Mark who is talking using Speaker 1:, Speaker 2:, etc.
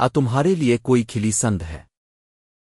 Speaker 1: آ تمہارے لیے کوئی کھلی سند ہے۔